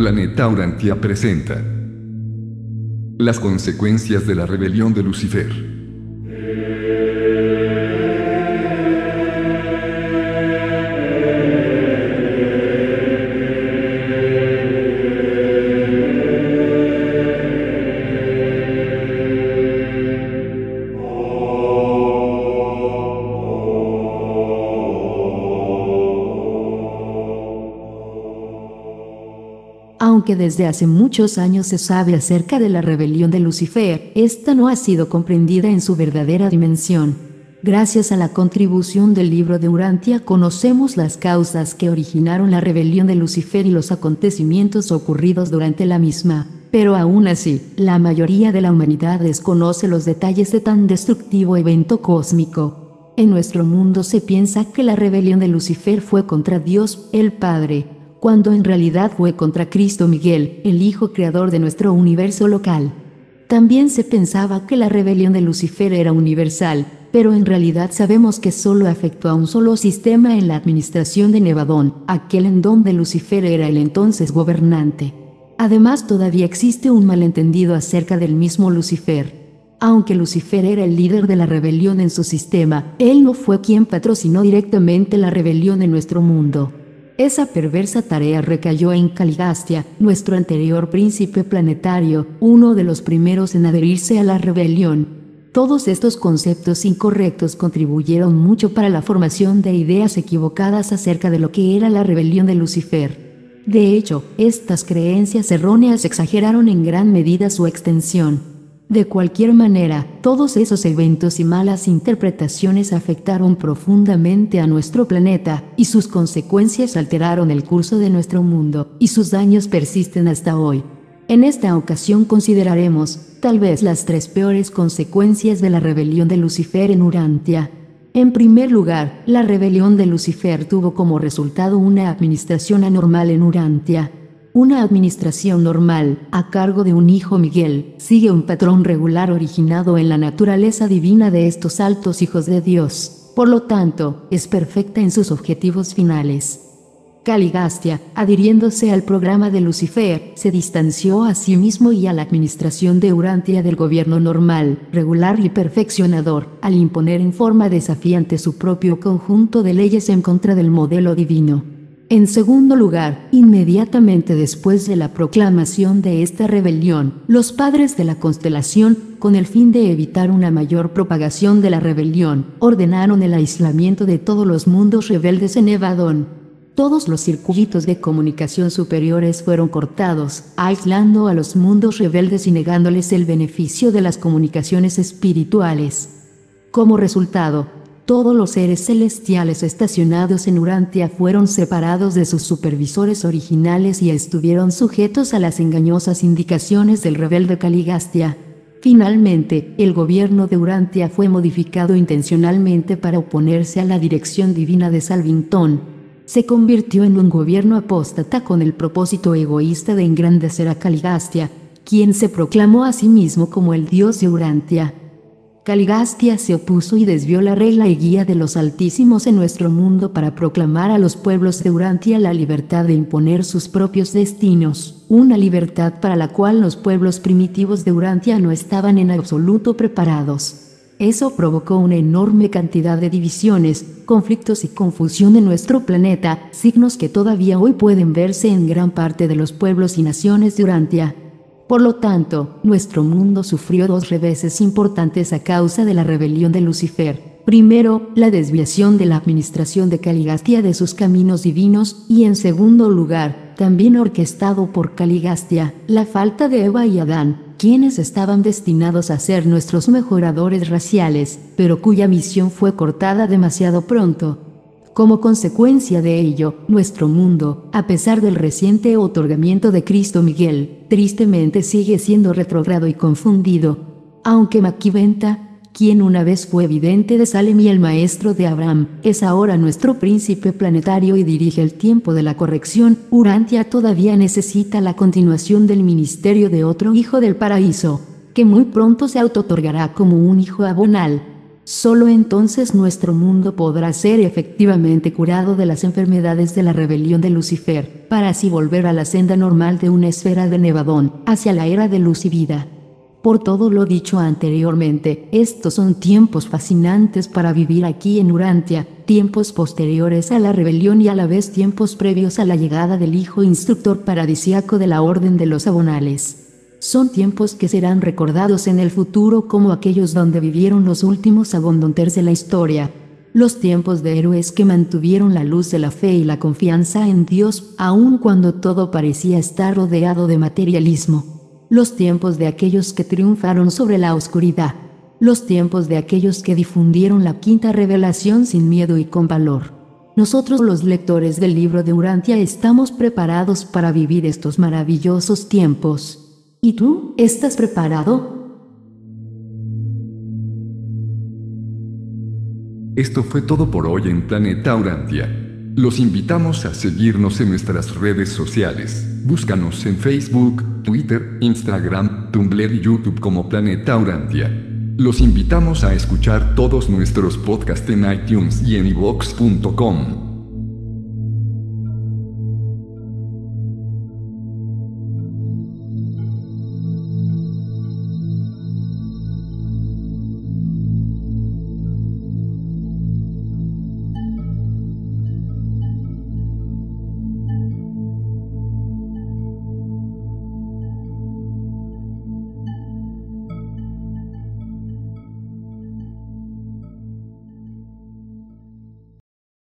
Planeta Urantia presenta las consecuencias de la rebelión de Lucifer. Aunque desde hace muchos años se sabe acerca de la rebelión de Lucifer, esta no ha sido comprendida en su verdadera dimensión. Gracias a la contribución del libro de Urantia conocemos las causas que originaron la rebelión de Lucifer y los acontecimientos ocurridos durante la misma. Pero aún así, la mayoría de la humanidad desconoce los detalles de tan destructivo evento cósmico. En nuestro mundo se piensa que la rebelión de Lucifer fue contra Dios, el Padre, cuando en realidad fue contra Cristo Miguel, el Hijo Creador de nuestro universo local. También se pensaba que la rebelión de Lucifer era universal, pero en realidad sabemos que solo afectó a un solo sistema en la administración de Nevadón, aquel en donde Lucifer era el entonces gobernante. Además todavía existe un malentendido acerca del mismo Lucifer. Aunque Lucifer era el líder de la rebelión en su sistema, él no fue quien patrocinó directamente la rebelión en nuestro mundo. Esa perversa tarea recayó en Caligastia, nuestro anterior príncipe planetario, uno de los primeros en adherirse a la rebelión. Todos estos conceptos incorrectos contribuyeron mucho para la formación de ideas equivocadas acerca de lo que era la rebelión de Lucifer. De hecho, estas creencias erróneas exageraron en gran medida su extensión. De cualquier manera, todos esos eventos y malas interpretaciones afectaron profundamente a nuestro planeta, y sus consecuencias alteraron el curso de nuestro mundo, y sus daños persisten hasta hoy. En esta ocasión consideraremos, tal vez, las tres peores consecuencias de la rebelión de Lucifer en Urantia. En primer lugar, la rebelión de Lucifer tuvo como resultado una administración anormal en Urantia. Una administración normal, a cargo de un hijo Miguel, sigue un patrón regular originado en la naturaleza divina de estos altos hijos de Dios. Por lo tanto, es perfecta en sus objetivos finales. Caligastia, adhiriéndose al programa de Lucifer, se distanció a sí mismo y a la administración de Urantia del gobierno normal, regular y perfeccionador, al imponer en forma desafiante su propio conjunto de leyes en contra del modelo divino. En segundo lugar, inmediatamente después de la proclamación de esta rebelión, los padres de la constelación, con el fin de evitar una mayor propagación de la rebelión, ordenaron el aislamiento de todos los mundos rebeldes en Evadón. Todos los circuitos de comunicación superiores fueron cortados, aislando a los mundos rebeldes y negándoles el beneficio de las comunicaciones espirituales. Como resultado, todos los seres celestiales estacionados en Urantia fueron separados de sus supervisores originales y estuvieron sujetos a las engañosas indicaciones del rebelde Caligastia. Finalmente, el gobierno de Urantia fue modificado intencionalmente para oponerse a la dirección divina de Salvington. Se convirtió en un gobierno apóstata con el propósito egoísta de engrandecer a Caligastia, quien se proclamó a sí mismo como el dios de Urantia. Caligastia se opuso y desvió la regla y guía de los altísimos en nuestro mundo para proclamar a los pueblos de Urantia la libertad de imponer sus propios destinos, una libertad para la cual los pueblos primitivos de Urantia no estaban en absoluto preparados. Eso provocó una enorme cantidad de divisiones, conflictos y confusión en nuestro planeta, signos que todavía hoy pueden verse en gran parte de los pueblos y naciones de Urantia. Por lo tanto, nuestro mundo sufrió dos reveses importantes a causa de la rebelión de Lucifer. Primero, la desviación de la administración de Caligastia de sus caminos divinos, y en segundo lugar, también orquestado por Caligastia, la falta de Eva y Adán, quienes estaban destinados a ser nuestros mejoradores raciales, pero cuya misión fue cortada demasiado pronto. Como consecuencia de ello, nuestro mundo, a pesar del reciente otorgamiento de Cristo Miguel, tristemente sigue siendo retrogrado y confundido. Aunque Maquiventa, quien una vez fue evidente de Salem y el maestro de Abraham, es ahora nuestro príncipe planetario y dirige el tiempo de la corrección, Urantia todavía necesita la continuación del ministerio de otro hijo del paraíso, que muy pronto se autotorgará como un hijo abonal, Solo entonces nuestro mundo podrá ser efectivamente curado de las enfermedades de la rebelión de Lucifer, para así volver a la senda normal de una esfera de Nevadón, hacia la era de luz y vida. Por todo lo dicho anteriormente, estos son tiempos fascinantes para vivir aquí en Urantia, tiempos posteriores a la rebelión y a la vez tiempos previos a la llegada del Hijo Instructor Paradisiaco de la Orden de los Abonales. Son tiempos que serán recordados en el futuro como aquellos donde vivieron los últimos abundantes de la historia. Los tiempos de héroes que mantuvieron la luz de la fe y la confianza en Dios, aun cuando todo parecía estar rodeado de materialismo. Los tiempos de aquellos que triunfaron sobre la oscuridad. Los tiempos de aquellos que difundieron la quinta revelación sin miedo y con valor. Nosotros los lectores del libro de Urantia estamos preparados para vivir estos maravillosos tiempos. ¿Y tú? ¿Estás preparado? Esto fue todo por hoy en Planeta Urantia. Los invitamos a seguirnos en nuestras redes sociales. Búscanos en Facebook, Twitter, Instagram, Tumblr y YouTube como Planeta Urantia. Los invitamos a escuchar todos nuestros podcasts en iTunes y en iVox.com.